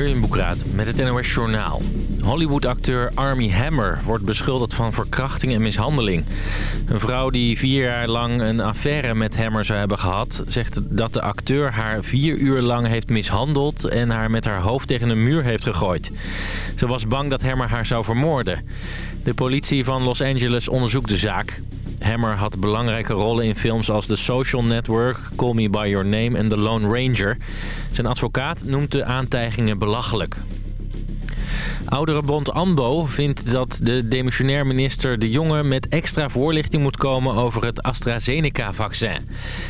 Jurjen Boekraat met het NOS Journaal. Hollywood-acteur Army Hammer wordt beschuldigd van verkrachting en mishandeling. Een vrouw die vier jaar lang een affaire met Hammer zou hebben gehad... zegt dat de acteur haar vier uur lang heeft mishandeld... en haar met haar hoofd tegen een muur heeft gegooid. Ze was bang dat Hammer haar zou vermoorden. De politie van Los Angeles onderzoekt de zaak. Hammer had belangrijke rollen in films als The Social Network, Call Me By Your Name en The Lone Ranger. Zijn advocaat noemt de aantijgingen belachelijk. Ouderenbond ANBO vindt dat de demissionair minister De Jonge met extra voorlichting moet komen over het AstraZeneca-vaccin.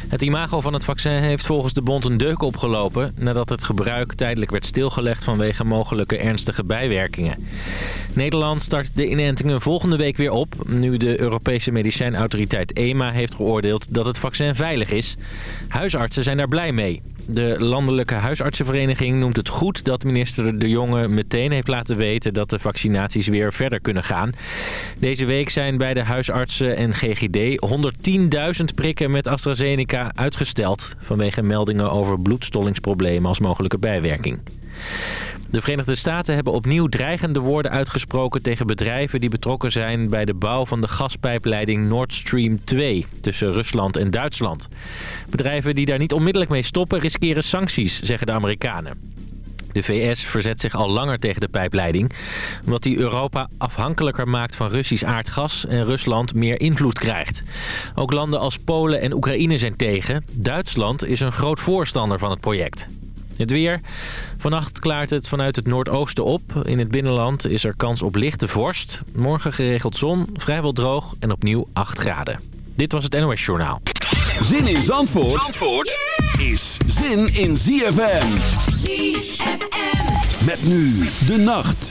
Het imago van het vaccin heeft volgens de bond een deuk opgelopen... nadat het gebruik tijdelijk werd stilgelegd vanwege mogelijke ernstige bijwerkingen. Nederland start de inentingen volgende week weer op... nu de Europese medicijnautoriteit EMA heeft geoordeeld dat het vaccin veilig is. Huisartsen zijn daar blij mee. De Landelijke Huisartsenvereniging noemt het goed dat minister De Jonge meteen heeft laten weten dat de vaccinaties weer verder kunnen gaan. Deze week zijn bij de huisartsen en GGD 110.000 prikken met AstraZeneca uitgesteld vanwege meldingen over bloedstollingsproblemen als mogelijke bijwerking. De Verenigde Staten hebben opnieuw dreigende woorden uitgesproken tegen bedrijven die betrokken zijn bij de bouw van de gaspijpleiding Nord Stream 2 tussen Rusland en Duitsland. Bedrijven die daar niet onmiddellijk mee stoppen riskeren sancties, zeggen de Amerikanen. De VS verzet zich al langer tegen de pijpleiding... omdat die Europa afhankelijker maakt van Russisch aardgas... en Rusland meer invloed krijgt. Ook landen als Polen en Oekraïne zijn tegen. Duitsland is een groot voorstander van het project. Het weer. Vannacht klaart het vanuit het noordoosten op. In het binnenland is er kans op lichte vorst. Morgen geregeld zon, vrijwel droog en opnieuw 8 graden. Dit was het NOS Journaal. Zin in Zandvoort, Zandvoort is zin in ZFM. ZFM. Met nu de nacht.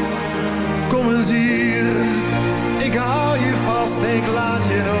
Ik hou je vast, ik laat je nooit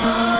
Oh.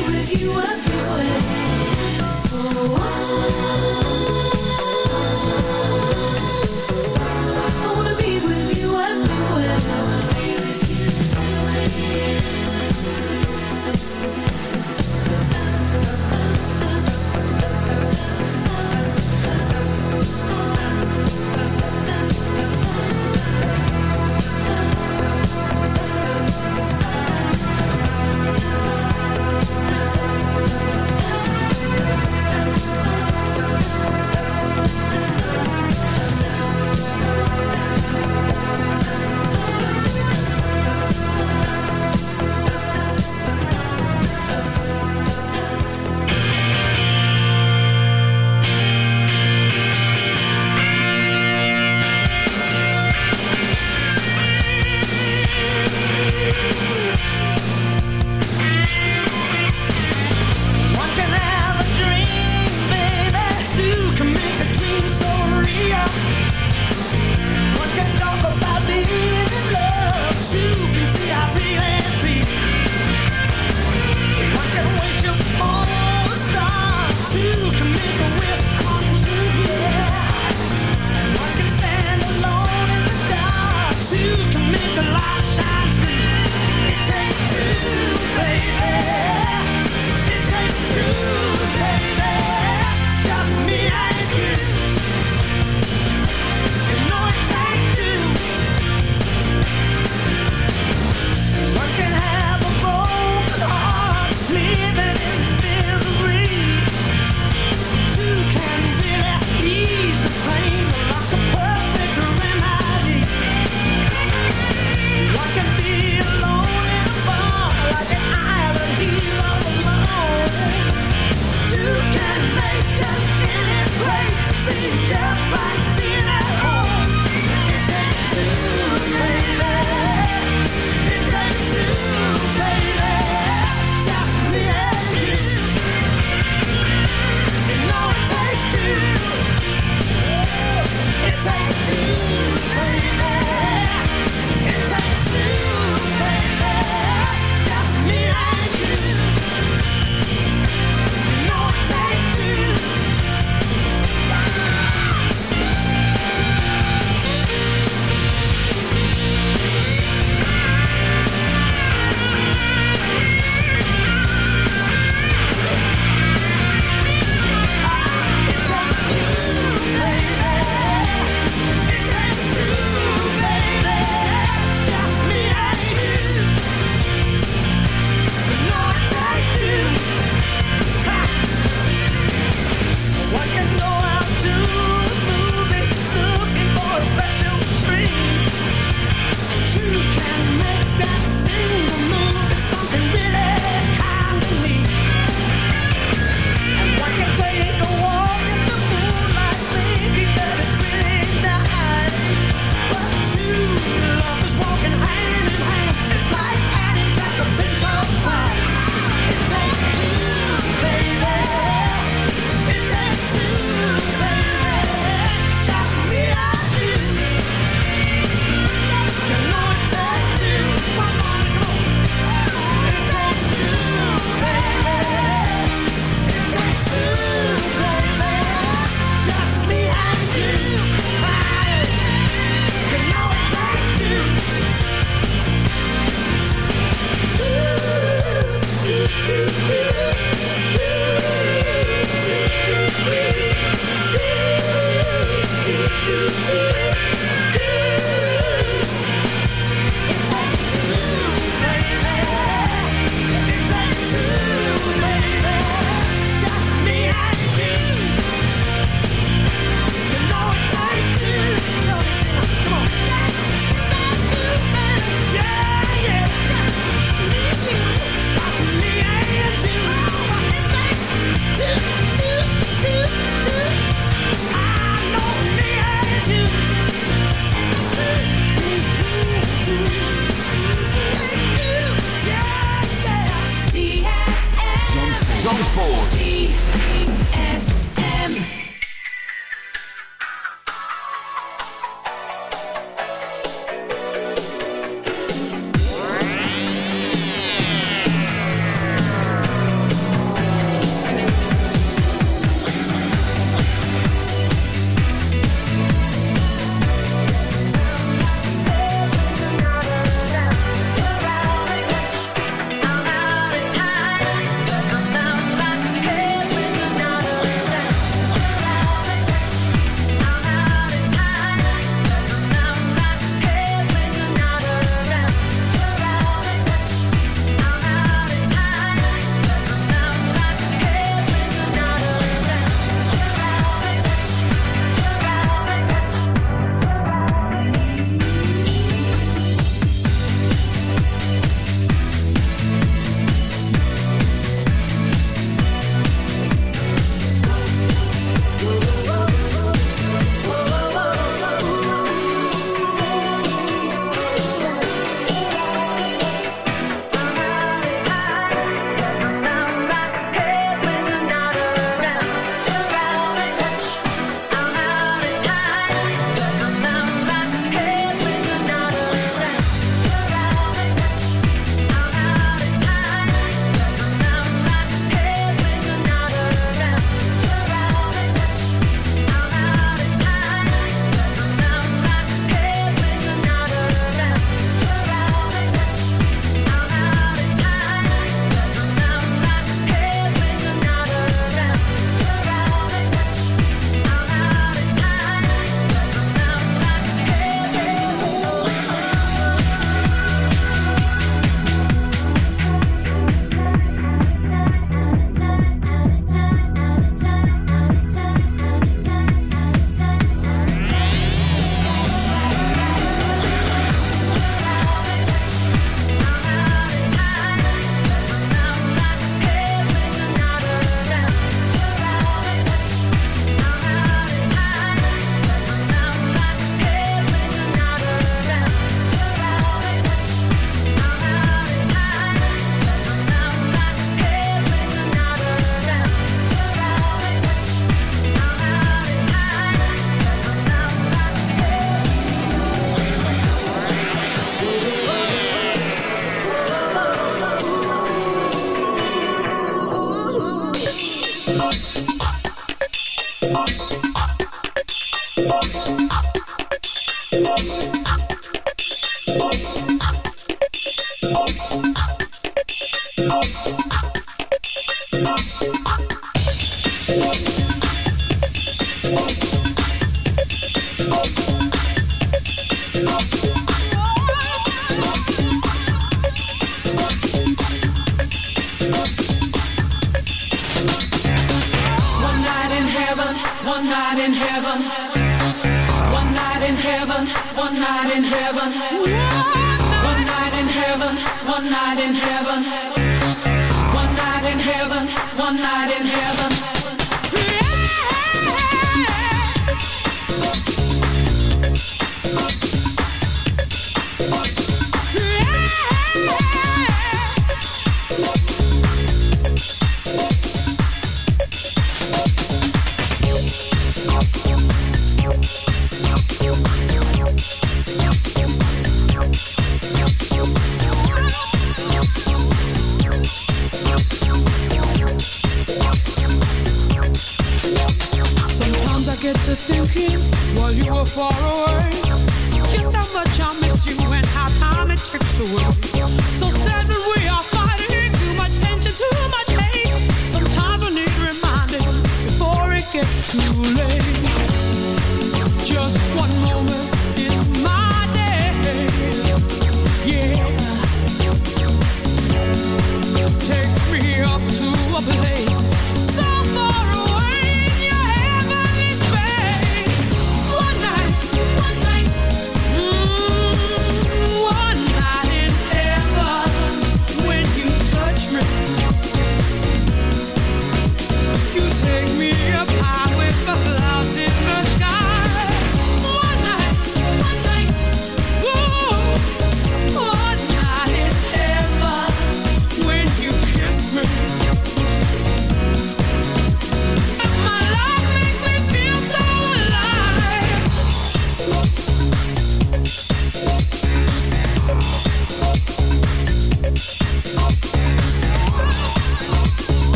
with you everywhere. Oh, oh. oh.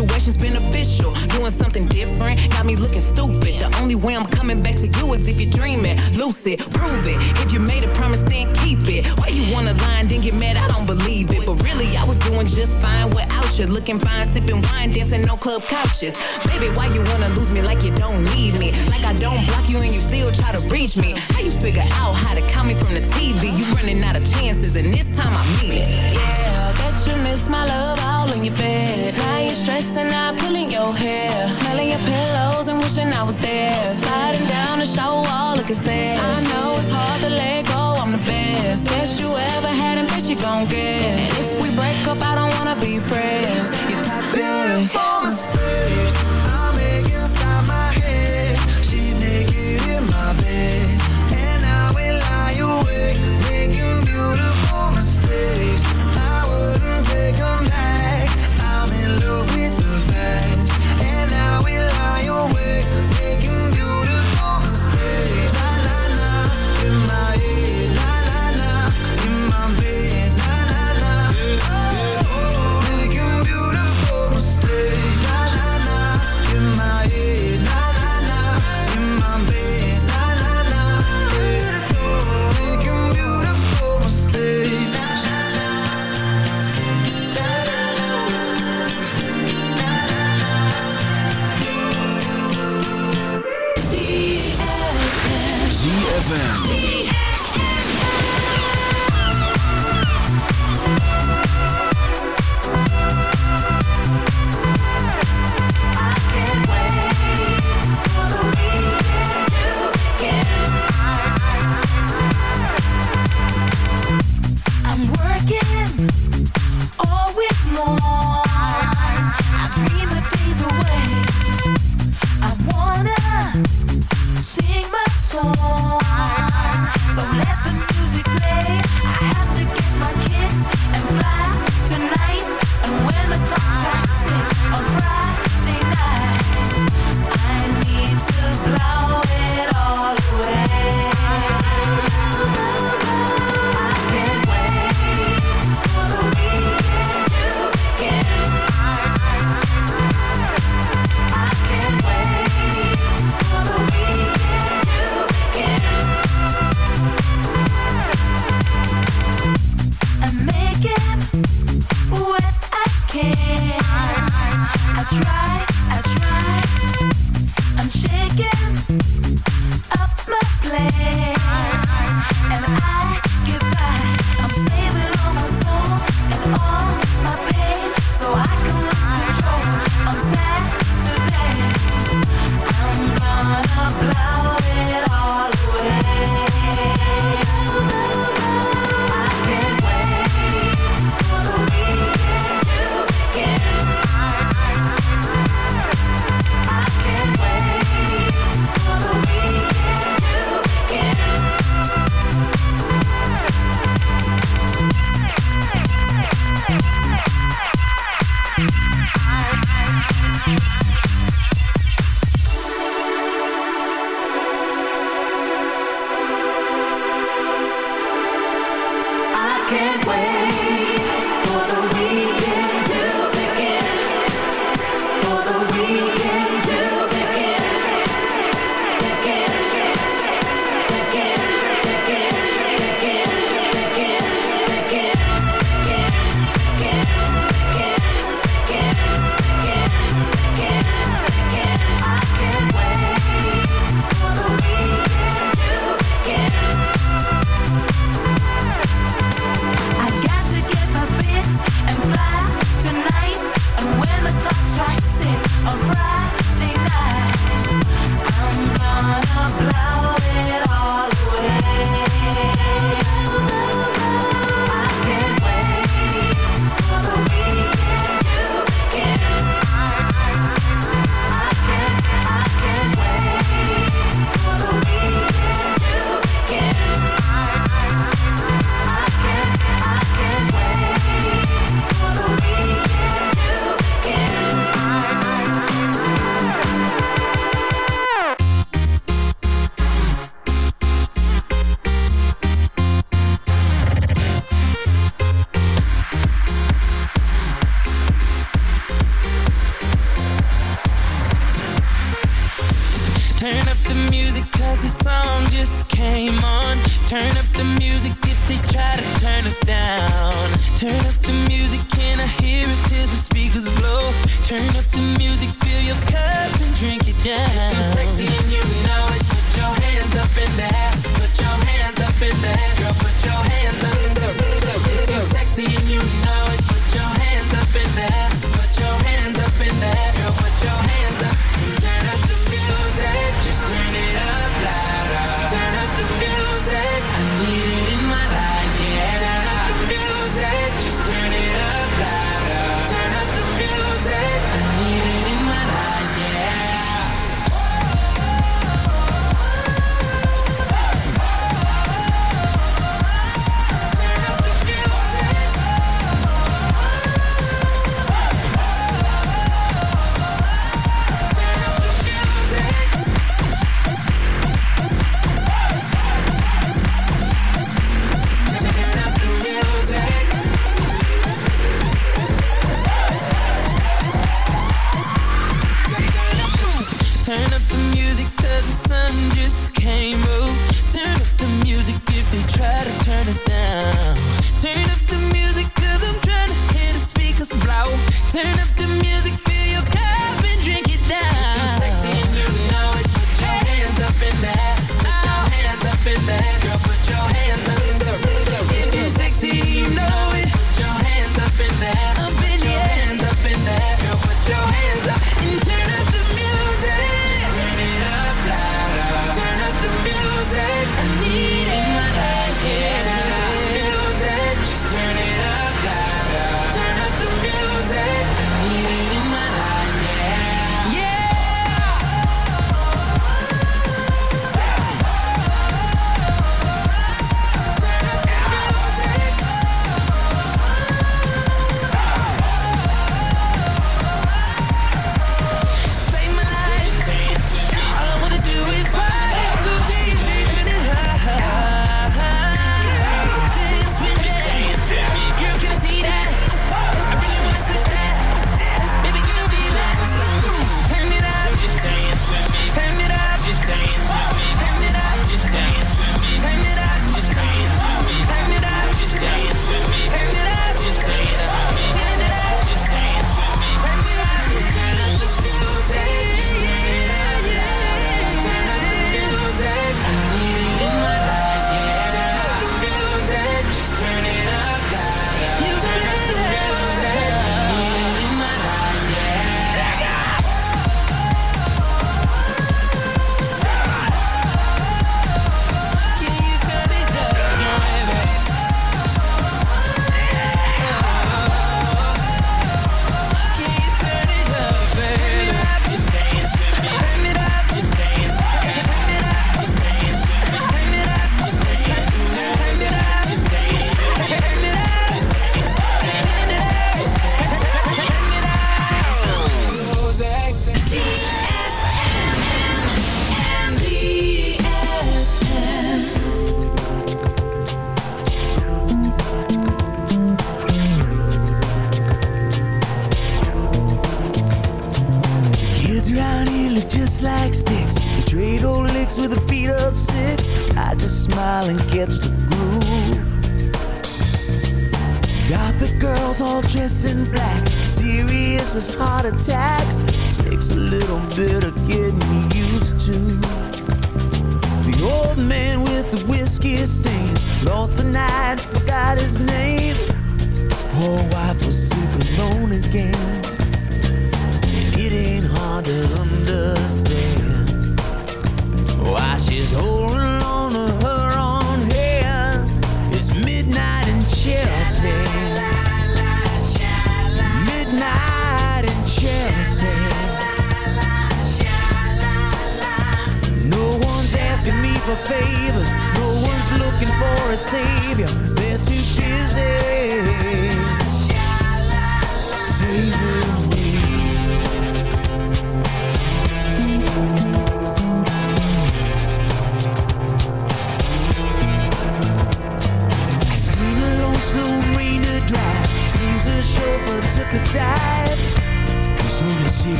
situation's beneficial. Doing something different got me looking stupid. The only way I'm coming back to you is if you're dreaming. Lucid, prove it. If culture. Looking fine, sipping wine, dancing no club couches. Baby, why you wanna lose me like you don't need me? Like I don't block you and you still try to reach me. How you figure out how to call me from the TV? You running out of chances, and this time I mean it. Yeah, I bet you miss my love all in your bed. Now you're stressing out, pulling your hair, smelling your pillows and wishing I was there. Sliding down the shower wall, looking sad. I know it's hard to let best you ever had and bitch you gon' get and if we break up, I don't wanna be friends. You're toxic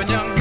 Benjamin Young.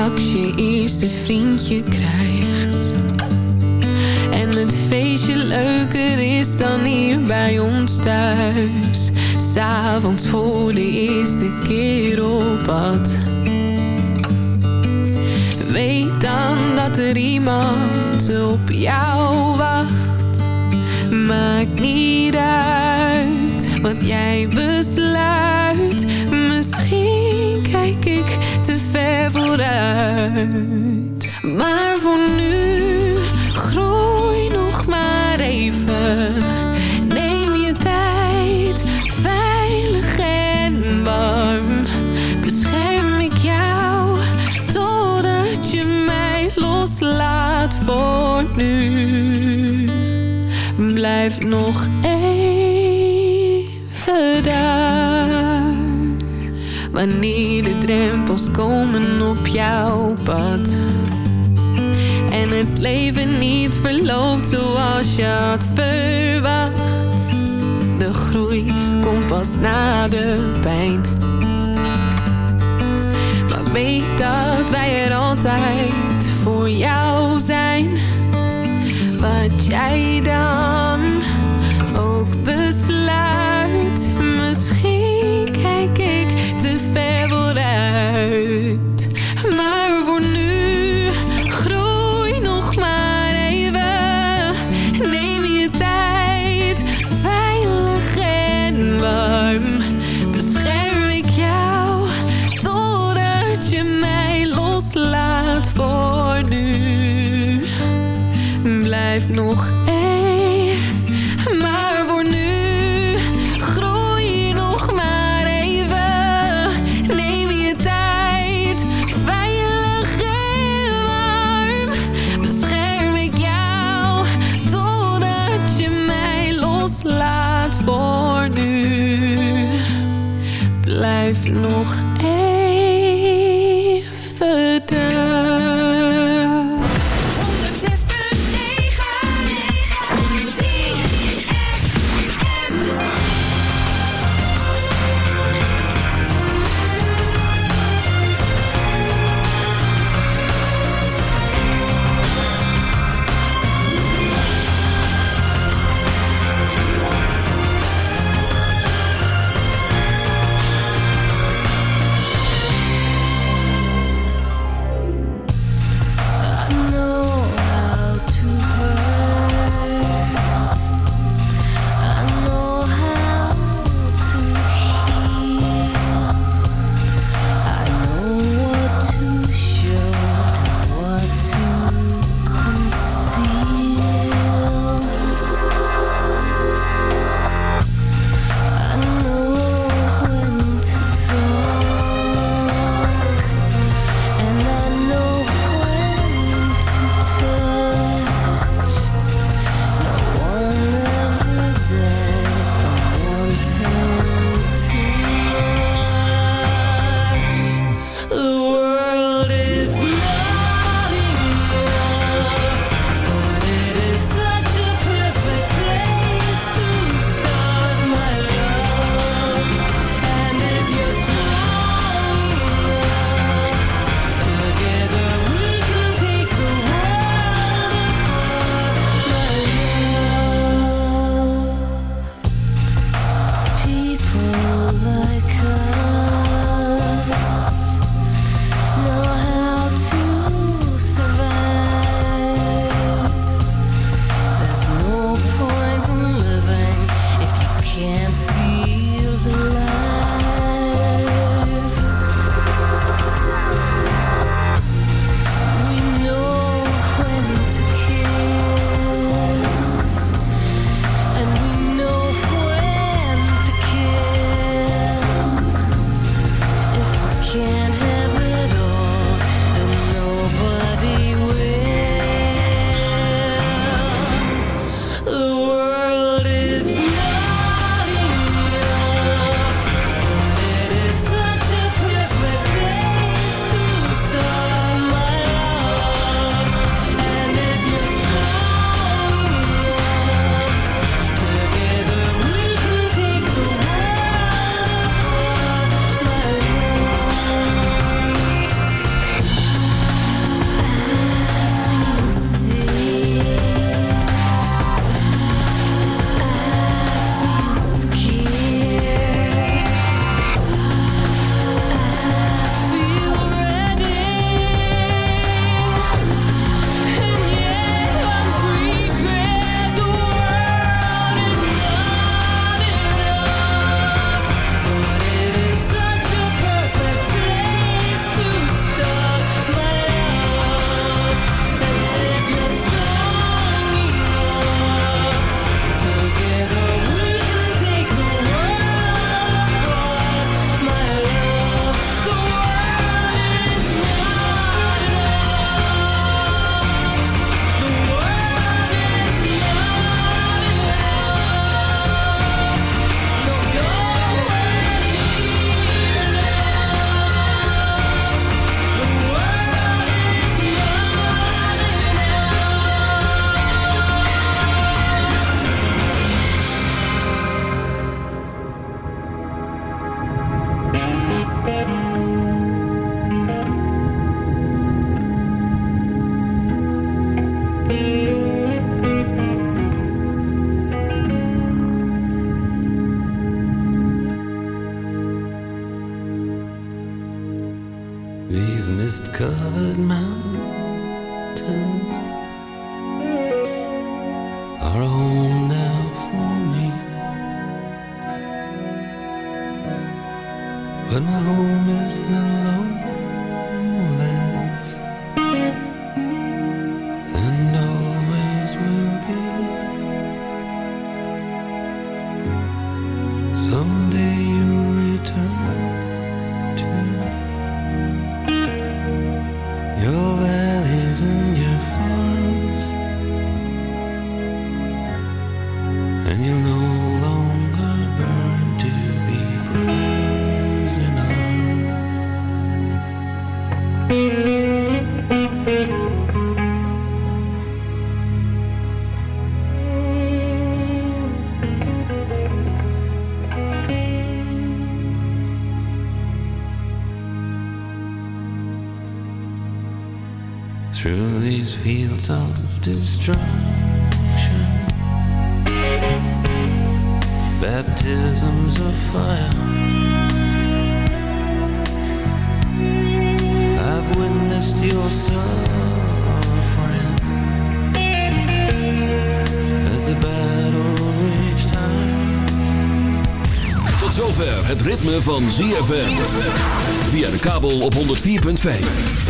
Als je eerste vriendje krijgt. En het feestje leuker is dan hier bij ons thuis. S'avonds voor de eerste keer op pad. Weet dan dat er iemand loopt zoals je had verwacht. De groei komt pas na de pijn. Maar weet dat wij er altijd mist covered mountains these fields of destruction, baptisms of fire. I've witnessed your suffering as the battle reached high. Tot zover het ritme van ZFM. Via de kabel op 104.5.